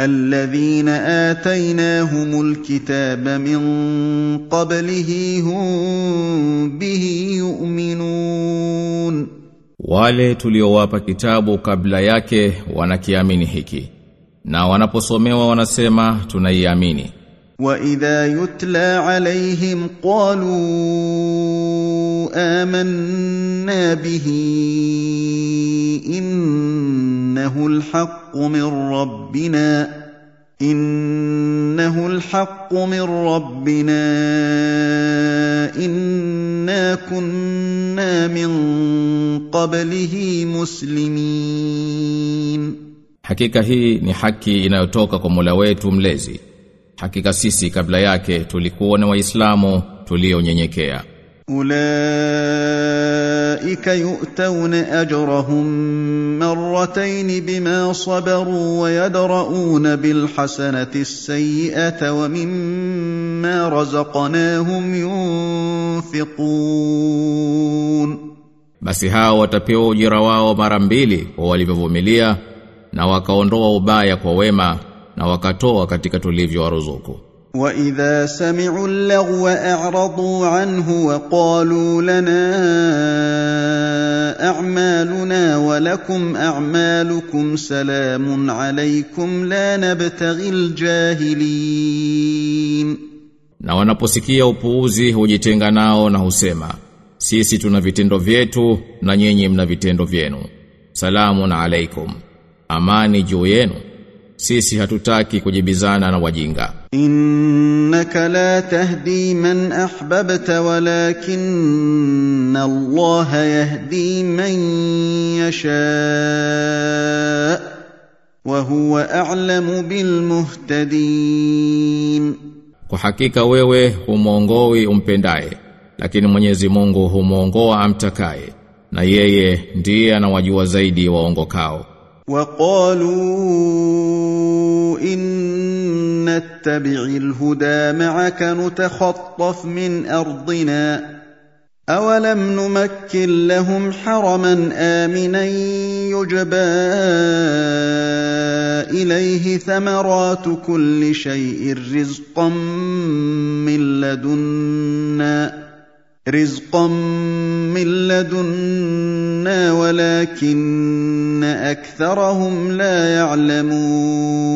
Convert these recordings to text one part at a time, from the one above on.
الذين آتيناهم الكتاب من قبله هم به يؤمنون Wale tuliowapa kitabu kabla yake wanakiamini hiki na wanaposomewa wanasema tunaiamini وإذا يتلى عليهم قالوا آمنا به إنه الحق من ربنا إنه الحق من ربنا إنا كنا من قبله مسلمين Hakika hii ni haki inayotoka kwa Mola wetu mlezi Hakika sisi kabla yake tulikuwa na waislamu tulionyenyekea أولئك يؤتون أجرهم مرتين بما صبروا ويدرؤون بالحسنة السيئة ومما رزقناهم ينفقون Basi hao watapewa ujira wao mara mbili kwa walivyovumilia na wakaondoa ubaya kwa wema na wakatoa katika tulivyowaruzuku وإذا سمعوا اللغو أعرضوا عنه وقالوا لنا أعمالنا ولكم أعمالكم سلام عليكم لا نبتغي الجاهلين Na wanaposikia upuuzi hujitenga nao na husema sisi tuna vitendo vyetu na nyinyi mna vitendo vyenu salamu na alaikum amani juu yenu sisi hatutaki kujibizana na wajinga إنك لا تهدي من أحببت ولكن الله يهدي من يشاء وهو أعلم بالمهتدين Kwa hakika wewe humwongoi umpendaye, lakini Mwenyezi Mungu humwongoa amtakaye, na yeye ndiye anawajua zaidi waongokao. وقالوا إن نتبع الهدى معك نتخطف من أرضنا أولم نمكن لهم حرما آمنا يجبى إليه ثمرات كل شيء رزقا من لدنا رزقا من لدنا ولكن أكثرهم لا يعلمون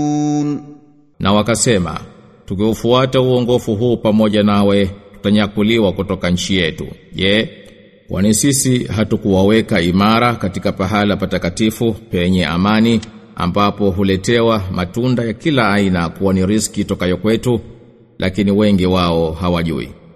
Na wakasema, tukiufuata uongofu huu pamoja nawe, tutanyakuliwa kutoka nchi yetu. Je, kwani sisi hatukuwaweka imara katika pahala patakatifu penye amani ambapo huletewa matunda ya kila aina kuwa ni riski tokayo kwetu, lakini wengi wao hawajui.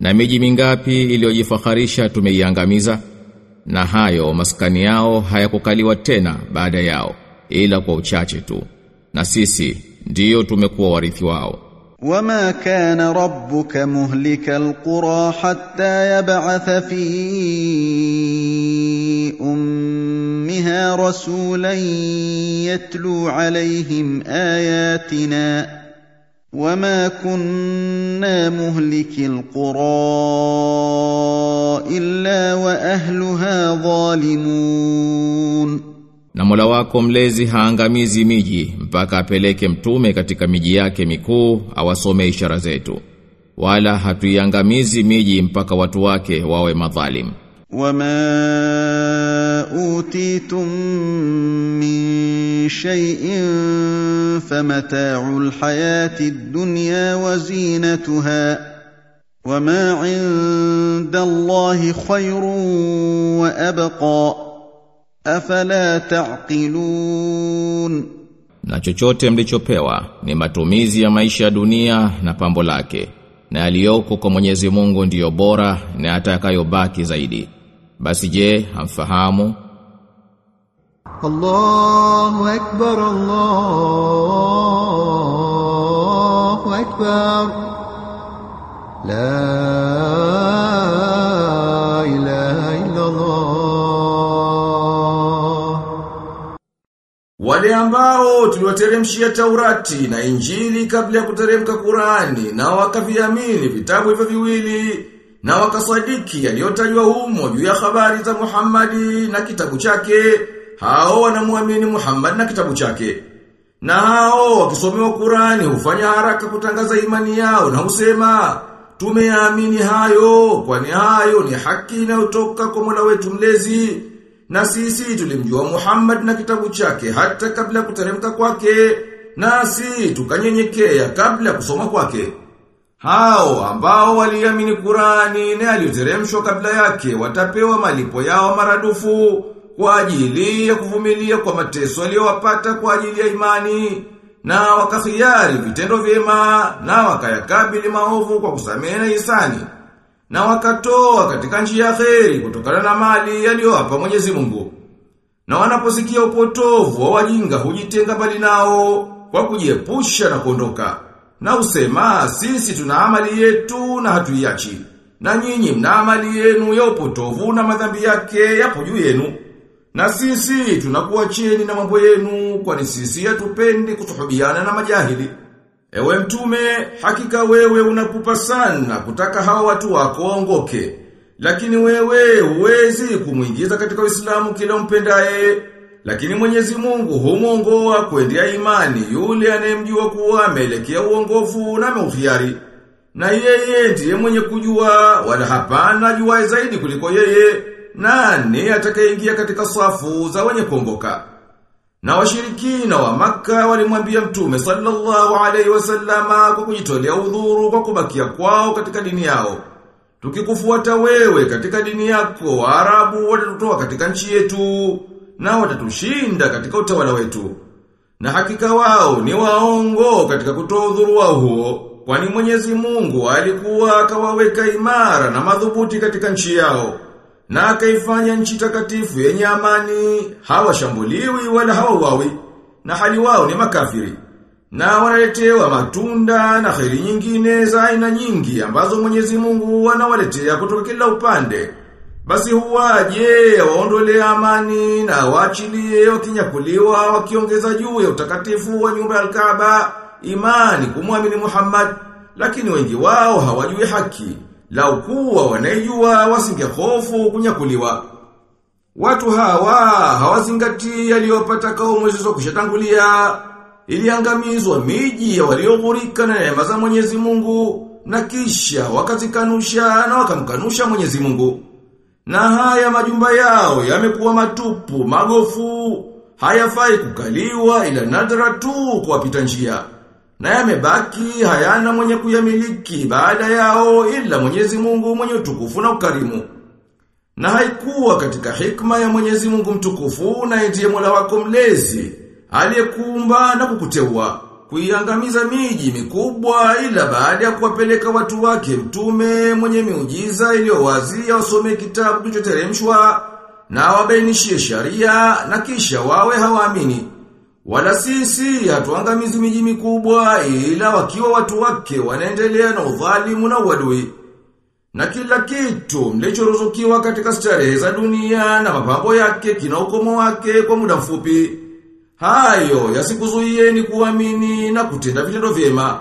Na miji mingapi iliyojifaharisha tumeiangamiza? Na hayo maskani yao hayakukaliwa tena baada yao ila kwa uchache tu. Na sisi ndiyo tumekuwa warithi wao. Wama kana rabbuka muhlika alqura hatta yab'atha fi ummiha rasulan yatlu alayhim ayatina. وما كنا مهلك القرى الا واهلها ظالمون na Mola wako mlezi haangamizi miji mpaka apeleke mtume katika miji yake mikuu awasome ishara zetu wala hatuiangamizi miji mpaka watu wake wawe madhalim وما اوتيتم من شيء فمتاع الحياه الدنيا وزينتها وما عند الله خير وابقى افلا تعقلون na chochote mlichopewa ni matumizi ya maisha ya dunia na pambo lake na aliyoko kwa Mwenyezi Mungu ndiyo bora na atakayobaki zaidi basi je hamfahamu الله أكبر الله أكبر لا إله إلا الله Wale ambao tuliwateremshia Taurati na Injili kabla ya kuteremka Qurani na wakaviamini vitabu hivyo viwili na wakasadiki yaliyotajwa humo juu ya habari za Muhammadi na kitabu chake hao wanamuamini Muhammad na kitabu chake. Na hao wakisomewa Qurani hufanya haraka kutangaza imani yao na husema tumeamini hayo kwani hayo ni haki inayotoka kwa Mola wetu mlezi. Na sisi tulimjua Muhammad na kitabu chake hata kabla kuteremka kwake nasi tukanyenyekea kabla kusoma kwake. Hao ambao waliamini Qurani na aliyoteremshwa kabla yake watapewa malipo yao maradufu kwa ajili ya kuvumilia kwa mateso aliyowapata kwa ajili ya imani na wakakhiari vitendo vyema na wakayakabili maovu kwa kusamehe na hisani na wakatoa katika njia ya kheri kutokana na mali yaliyowapa Mwenyezi Mungu. Na wanaposikia upotovu wa wajinga hujitenga mbali nao kwa kujiepusha na kuondoka. Na usema sisi tuna amali yetu na hatuiachi. Na nyinyi mna amali yenu ya upotovu na madhambi yake yapo juu yenu. Na sisi tunakuwa tunakuacheni na mambo yenu kwani sisi hatupendi kutuhubiana na majahili. Ewe mtume, hakika wewe unapupa sana kutaka hawa watu wako waongoke. Lakini wewe uwezi kumuingiza katika Uislamu kila mpendaye. Lakini Mwenyezi Mungu humuongoa kuendea imani yule anayemjua kuwa ameelekea uongofu na mauhiari. Na yeye ndiye mwenye kujua wala hapana juwae zaidi kuliko yeye. Nani atakayeingia katika safu za wenye kuongoka? Na washirikina wa maka walimwambia mtume sallallahu alaihi wasallama kwa kujitolea udhuru kwa kubakia kwao katika dini yao. Tukikufuata wewe katika dini yako, Waarabu watatutoa katika nchi yetu na watatushinda katika utawala wetu. Na hakika wao ni waongo katika kutoa udhuru wao huo, kwani Mwenyezi Mungu alikuwa akawaweka imara na madhubuti katika nchi yao na akaifanya nchi takatifu yenye amani, hawashambuliwi wala hawawawi na hali wao ni makafiri. Na wanaletewa matunda na kheri nyingine za aina nyingi ambazo Mwenyezi Mungu anawaletea kutoka kila upande. Basi huwaje waondolee amani na waachilie wakinyakuliwa wakiongeza juu ya utakatifu wa nyumba ya Al-Kaaba imani kumwamini Muhammad, lakini wengi wao hawajui haki. Lau kuwa wasinge hofu kunyakuliwa. Watu hawa hawazingatii yaliyopata kaumu zilizo kushatangulia. Iliangamizwa miji ya walioghurika na neema za Mwenyezi Mungu na kisha wakazikanusha na wakamkanusha Mwenyezi Mungu. Na haya majumba yao yamekuwa matupu, magofu, hayafai kukaliwa ila nadra tu kuwapita wapita njia. Na yamebaki hayana mwenye kuyamiliki baada yao ila Mwenyezi Mungu mwenye utukufu na ukarimu. Na haikuwa katika hikma ya Mwenyezi Mungu mtukufu na ndiye Mola wako mlezi aliyekuumba na kukuteua kuiangamiza miji mikubwa ila baada ya kuwapeleka watu wake mtume mwenye miujiza iliyowazi wasome kitabu kilichoteremshwa na wabainishie sharia na kisha wawe hawaamini. Wala sisi hatuangamizi miji mikubwa ila wakiwa watu wake wanaendelea na udhalimu na uadui. Na kila kitu mlichoruzukiwa katika starehe za dunia na mapambo yake kina ukomo wake kwa muda mfupi. Hayo yasikuzuieni kuamini na kutenda vitendo vyema.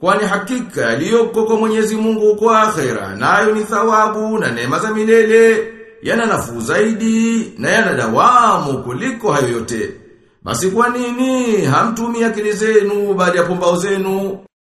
Kwani hakika yaliyoko kwa Mwenyezi Mungu kwa akhera nayo ni thawabu na neema za milele yana nafuu zaidi na yana dawamu kuliko hayo yote. Basi kwa nini hamtumia akili zenu baada ya pumbao zenu?